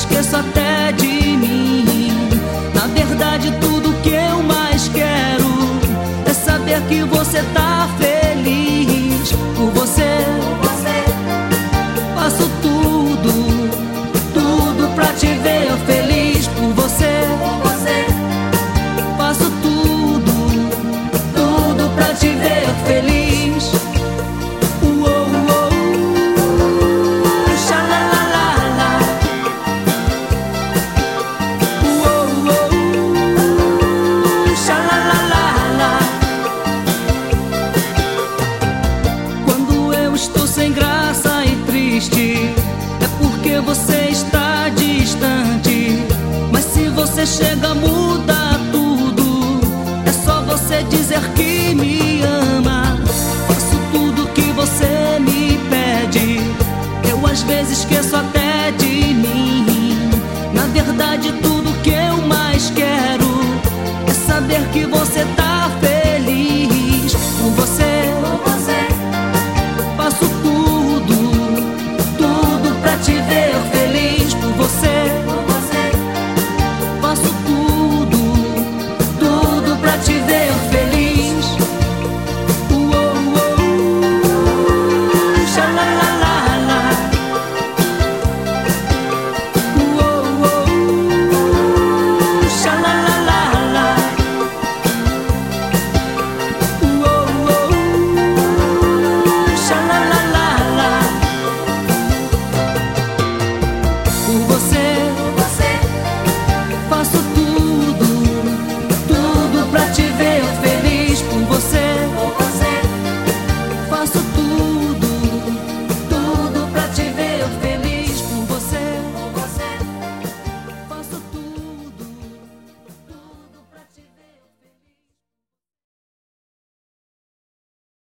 esqueço até de mim. Na verdade, tudo que eu mais quero é saber que você tá feliz. Estou sem graça e triste, é porque você está distante. Mas se você chega, muda tudo. É só você dizer que me ama. Faço tudo que você me pede. Eu às vezes esqueço até de mim. Na verdade, tudo